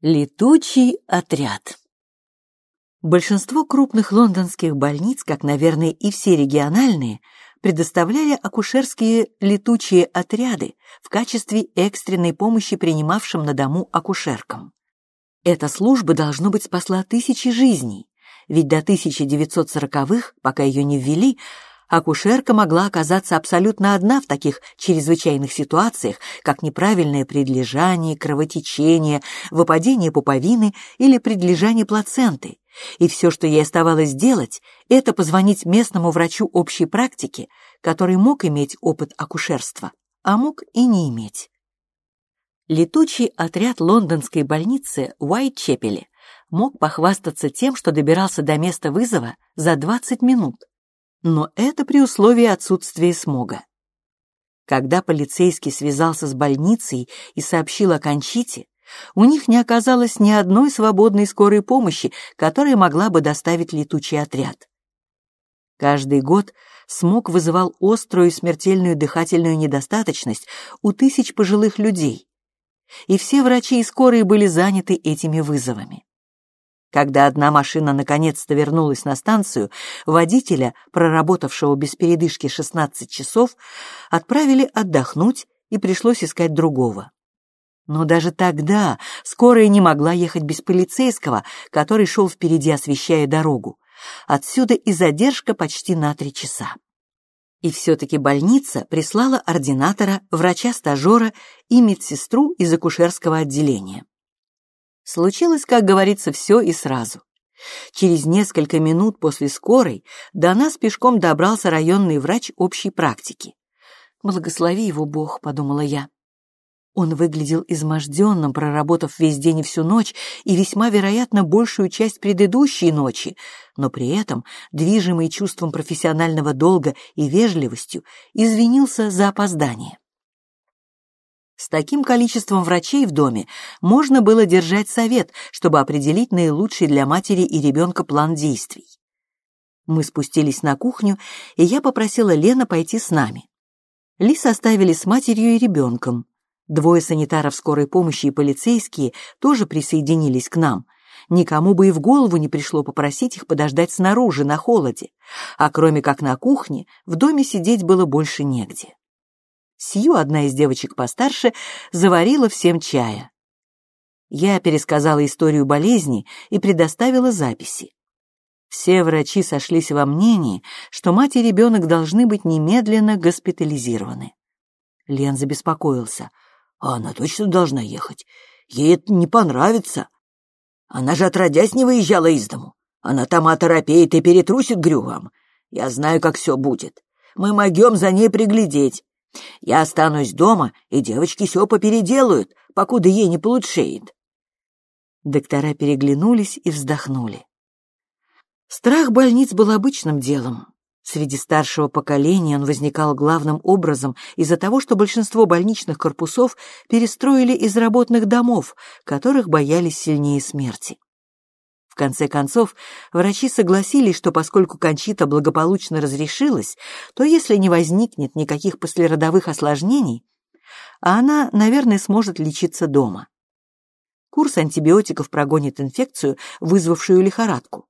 Летучий отряд. Большинство крупных лондонских больниц, как, наверное, и все региональные, предоставляли акушерские летучие отряды в качестве экстренной помощи принимавшим на дому акушеркам. Эта служба, должно быть, спасла тысячи жизней, ведь до 1940-х, пока ее не ввели, акушерка могла оказаться абсолютно одна в таких чрезвычайных ситуациях, как неправильное предлежание, кровотечение, выпадение пуповины или предлежание плаценты. И все, что ей оставалось делать, это позвонить местному врачу общей практики, который мог иметь опыт акушерства, а мог и не иметь. Летучий отряд лондонской больницы Уайт-Чепели мог похвастаться тем, что добирался до места вызова за 20 минут, но это при условии отсутствия смога. Когда полицейский связался с больницей и сообщил о Кончите, у них не оказалось ни одной свободной скорой помощи, которая могла бы доставить летучий отряд. Каждый год смог вызывал острую смертельную дыхательную недостаточность у тысяч пожилых людей, и все врачи и скорые были заняты этими вызовами. Когда одна машина наконец-то вернулась на станцию, водителя, проработавшего без передышки 16 часов, отправили отдохнуть и пришлось искать другого. Но даже тогда скорая не могла ехать без полицейского, который шел впереди, освещая дорогу. Отсюда и задержка почти на три часа. И все-таки больница прислала ординатора, врача-стажера и медсестру из акушерского отделения. Случилось, как говорится, все и сразу. Через несколько минут после скорой до нас пешком добрался районный врач общей практики. «Благослови его Бог», — подумала я. Он выглядел изможденным, проработав весь день и всю ночь, и весьма вероятно большую часть предыдущей ночи, но при этом, движимый чувством профессионального долга и вежливостью, извинился за опоздание. С таким количеством врачей в доме можно было держать совет, чтобы определить наилучший для матери и ребенка план действий. Мы спустились на кухню, и я попросила Лена пойти с нами. Лис оставили с матерью и ребенком. Двое санитаров скорой помощи и полицейские тоже присоединились к нам. Никому бы и в голову не пришло попросить их подождать снаружи, на холоде. А кроме как на кухне, в доме сидеть было больше негде. Сью, одна из девочек постарше, заварила всем чая. Я пересказала историю болезни и предоставила записи. Все врачи сошлись во мнении, что мать и ребенок должны быть немедленно госпитализированы. Лен забеспокоился. «А она точно должна ехать? Ей это не понравится. Она же отродясь не выезжала из дому. Она там оторопеет и перетрусит грювом. Я знаю, как все будет. Мы могем за ней приглядеть. Я останусь дома, и девочки все попеределают, покуда ей не получшеет. Доктора переглянулись и вздохнули. Страх больниц был обычным делом. Среди старшего поколения он возникал главным образом из-за того, что большинство больничных корпусов перестроили из работных домов, которых боялись сильнее смерти конце концов, врачи согласились, что поскольку Кончита благополучно разрешилась, то если не возникнет никаких послеродовых осложнений, а она, наверное, сможет лечиться дома. Курс антибиотиков прогонит инфекцию, вызвавшую лихорадку.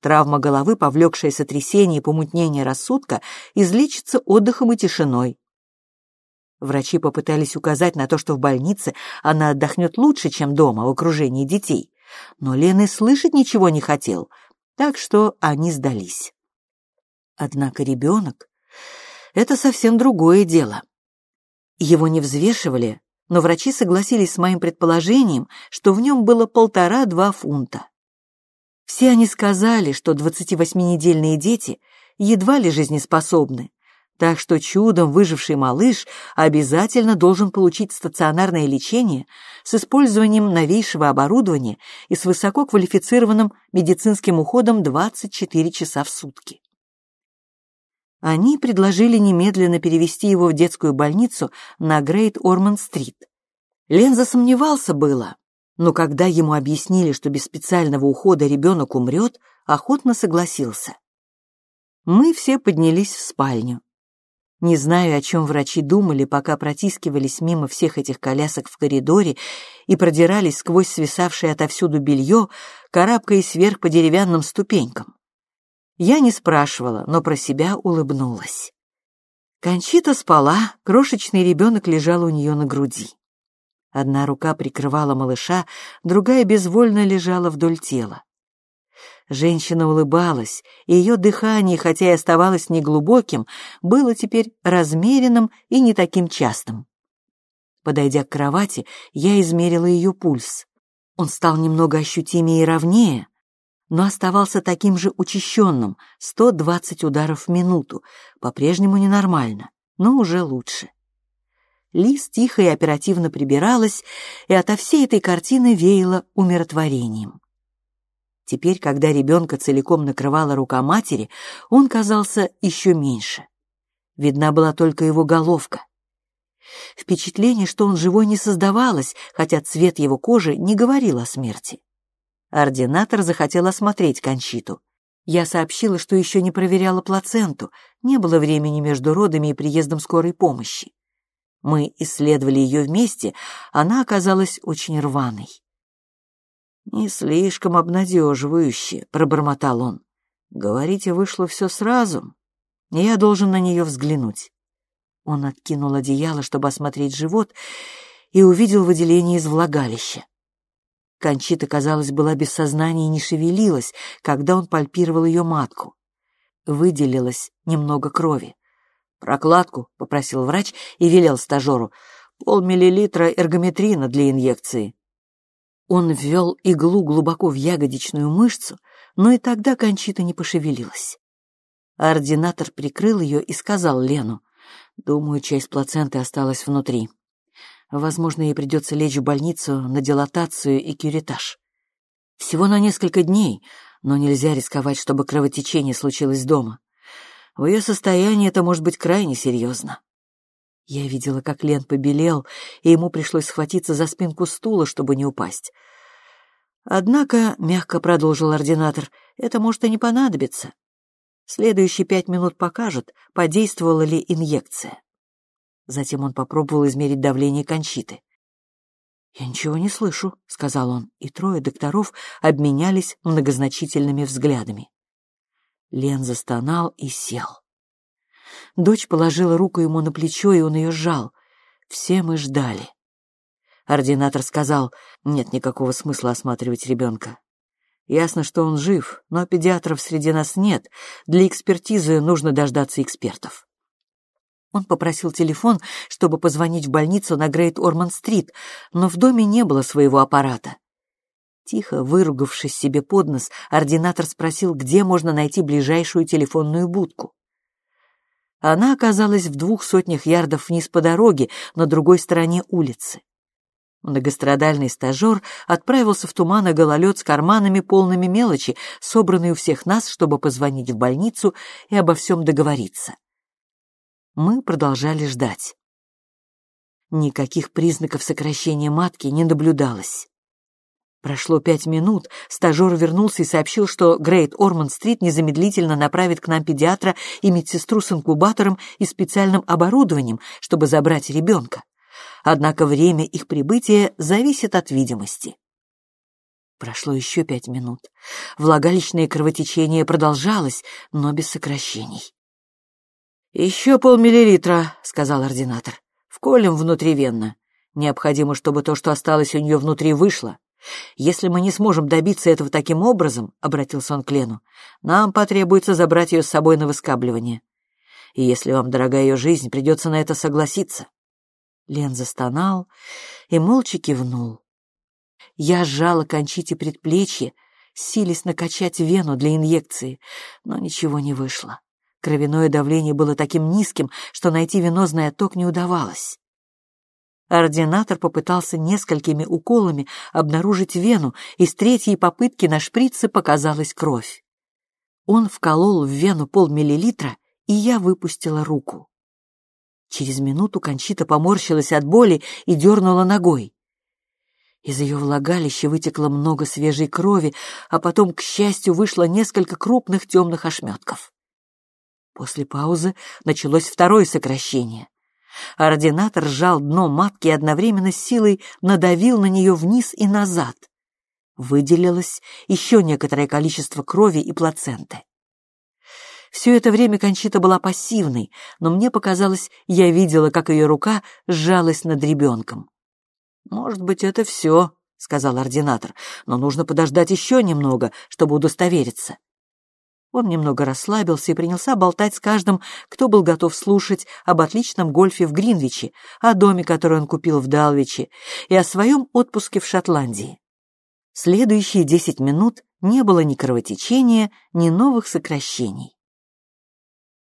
Травма головы, повлекшая сотрясение и помутнение рассудка, излечится отдыхом и тишиной. Врачи попытались указать на то, что в больнице она отдохнет лучше, чем дома в окружении детей но Лен и слышать ничего не хотел, так что они сдались. Однако ребенок — это совсем другое дело. Его не взвешивали, но врачи согласились с моим предположением, что в нем было полтора-два фунта. Все они сказали, что 28-недельные дети едва ли жизнеспособны, так что чудом выживший малыш обязательно должен получить стационарное лечение с использованием новейшего оборудования и с высококвалифицированным медицинским уходом 24 часа в сутки. Они предложили немедленно перевести его в детскую больницу на Грейт Орманд-стрит. Лен засомневался было, но когда ему объяснили, что без специального ухода ребенок умрет, охотно согласился. Мы все поднялись в спальню. Не знаю, о чем врачи думали, пока протискивались мимо всех этих колясок в коридоре и продирались сквозь свисавшее отовсюду белье, карабкаясь вверх по деревянным ступенькам. Я не спрашивала, но про себя улыбнулась. Кончита спала, крошечный ребенок лежал у нее на груди. Одна рука прикрывала малыша, другая безвольно лежала вдоль тела. Женщина улыбалась, и ее дыхание, хотя и оставалось неглубоким, было теперь размеренным и не таким частым. Подойдя к кровати, я измерила ее пульс. Он стал немного ощутимее и ровнее, но оставался таким же учащенным — 120 ударов в минуту, по-прежнему ненормально, но уже лучше. Лиз тихо и оперативно прибиралась, и ото всей этой картины веяло умиротворением. Теперь, когда ребенка целиком накрывала рука матери, он казался еще меньше. Видна была только его головка. Впечатление, что он живой, не создавалось, хотя цвет его кожи не говорил о смерти. Ординатор захотел осмотреть Кончиту. Я сообщила, что еще не проверяла плаценту, не было времени между родами и приездом скорой помощи. Мы исследовали ее вместе, она оказалась очень рваной. «Не слишком обнадеживающе», — пробормотал он. «Говорите, вышло все сразу. Я должен на нее взглянуть». Он откинул одеяло, чтобы осмотреть живот, и увидел выделение из влагалища. Кончита, казалось, была без сознания и не шевелилась, когда он пальпировал ее матку. Выделилось немного крови. «Прокладку», — попросил врач и велел стажеру, «полмиллилитра эргометрина для инъекции». Он ввел иглу глубоко в ягодичную мышцу, но и тогда Кончита не пошевелилась. Ординатор прикрыл ее и сказал Лену, «Думаю, часть плаценты осталась внутри. Возможно, ей придется лечь в больницу на дилатацию и кюритаж. Всего на несколько дней, но нельзя рисковать, чтобы кровотечение случилось дома. В ее состоянии это может быть крайне серьезно». Я видела, как Лен побелел, и ему пришлось схватиться за спинку стула, чтобы не упасть. Однако, — мягко продолжил ординатор, — это может и не понадобиться. Следующие пять минут покажут, подействовала ли инъекция. Затем он попробовал измерить давление кончиты. «Я ничего не слышу», — сказал он, и трое докторов обменялись многозначительными взглядами. Лен застонал и сел. Дочь положила руку ему на плечо, и он ее сжал. Все мы ждали. Ординатор сказал, нет никакого смысла осматривать ребенка. Ясно, что он жив, но педиатров среди нас нет. Для экспертизы нужно дождаться экспертов. Он попросил телефон, чтобы позвонить в больницу на Грейт Орман-стрит, но в доме не было своего аппарата. Тихо выругавшись себе под нос, ординатор спросил, где можно найти ближайшую телефонную будку. Она оказалась в двух сотнях ярдов вниз по дороге, на другой стороне улицы. Многострадальный стажер отправился в туман и гололед с карманами полными мелочи, собранные у всех нас, чтобы позвонить в больницу и обо всем договориться. Мы продолжали ждать. Никаких признаков сокращения матки не наблюдалось. Прошло пять минут, стажер вернулся и сообщил, что Грейт Орман-стрит незамедлительно направит к нам педиатра и медсестру с инкубатором и специальным оборудованием, чтобы забрать ребенка. Однако время их прибытия зависит от видимости. Прошло еще пять минут. Влагалищное кровотечение продолжалось, но без сокращений. «Еще полмиллилитра», — сказал ординатор. «Вколем внутривенно. Необходимо, чтобы то, что осталось у нее внутри, вышло. Если мы не сможем добиться этого таким образом, — обратился он к Лену, — нам потребуется забрать ее с собой на выскабливание. И если вам дорога ее жизнь, придется на это согласиться. Лен застонал и молча кивнул. Я сжала кончите предплечье, сились накачать вену для инъекции, но ничего не вышло. Кровяное давление было таким низким, что найти венозный отток не удавалось. Ординатор попытался несколькими уколами обнаружить вену, и с третьей попытки на шприце показалась кровь. Он вколол в вену полмиллилитра, и я выпустила руку. Через минуту Кончита поморщилась от боли и дернула ногой. Из ее влагалища вытекло много свежей крови, а потом, к счастью, вышло несколько крупных темных ошметков. После паузы началось второе сокращение. Ординатор сжал дно матки и одновременно силой надавил на нее вниз и назад. Выделилось еще некоторое количество крови и плаценты. Все это время Кончита была пассивной, но мне показалось, я видела, как ее рука сжалась над ребенком. «Может быть, это все», — сказал ординатор, «но нужно подождать еще немного, чтобы удостовериться». Он немного расслабился и принялся болтать с каждым, кто был готов слушать об отличном гольфе в Гринвиче, о доме, который он купил в Далвиче, и о своем отпуске в Шотландии. Следующие десять минут не было ни кровотечения, ни новых сокращений.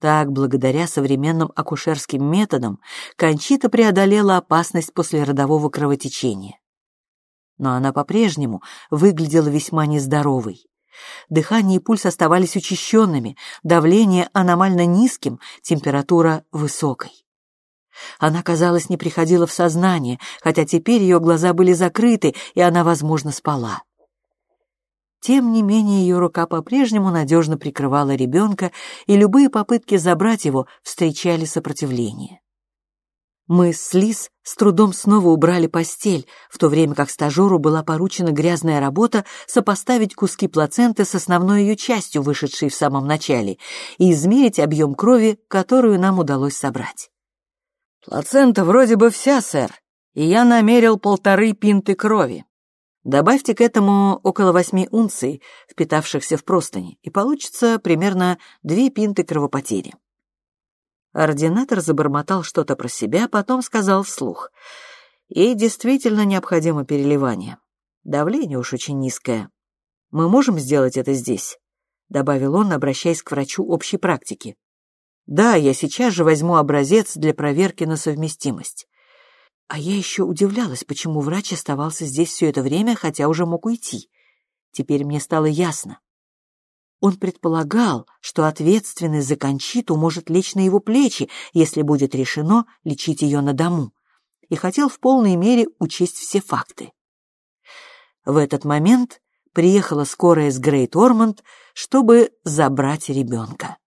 Так, благодаря современным акушерским методам, Кончита преодолела опасность после родового кровотечения. Но она по-прежнему выглядела весьма нездоровой. Дыхание и пульс оставались учащенными, давление аномально низким, температура высокой. Она, казалось, не приходила в сознание, хотя теперь ее глаза были закрыты, и она, возможно, спала. Тем не менее, ее рука по-прежнему надежно прикрывала ребенка, и любые попытки забрать его встречали сопротивление. Мы с Лиз с трудом снова убрали постель, в то время как стажеру была поручена грязная работа сопоставить куски плаценты с основной ее частью, вышедшей в самом начале, и измерить объем крови, которую нам удалось собрать. «Плацента вроде бы вся, сэр, и я намерил полторы пинты крови. Добавьте к этому около восьми унций, впитавшихся в простыни, и получится примерно две пинты кровопотери». Ординатор забормотал что-то про себя, потом сказал вслух. Ей действительно необходимо переливание. Давление уж очень низкое. Мы можем сделать это здесь?» — добавил он, обращаясь к врачу общей практики. «Да, я сейчас же возьму образец для проверки на совместимость». А я еще удивлялась, почему врач оставался здесь все это время, хотя уже мог уйти. Теперь мне стало ясно. Он предполагал, что ответственность за Кончиту может лечь на его плечи, если будет решено лечить ее на дому, и хотел в полной мере учесть все факты. В этот момент приехала скорая с Грейт Ормонд, чтобы забрать ребенка.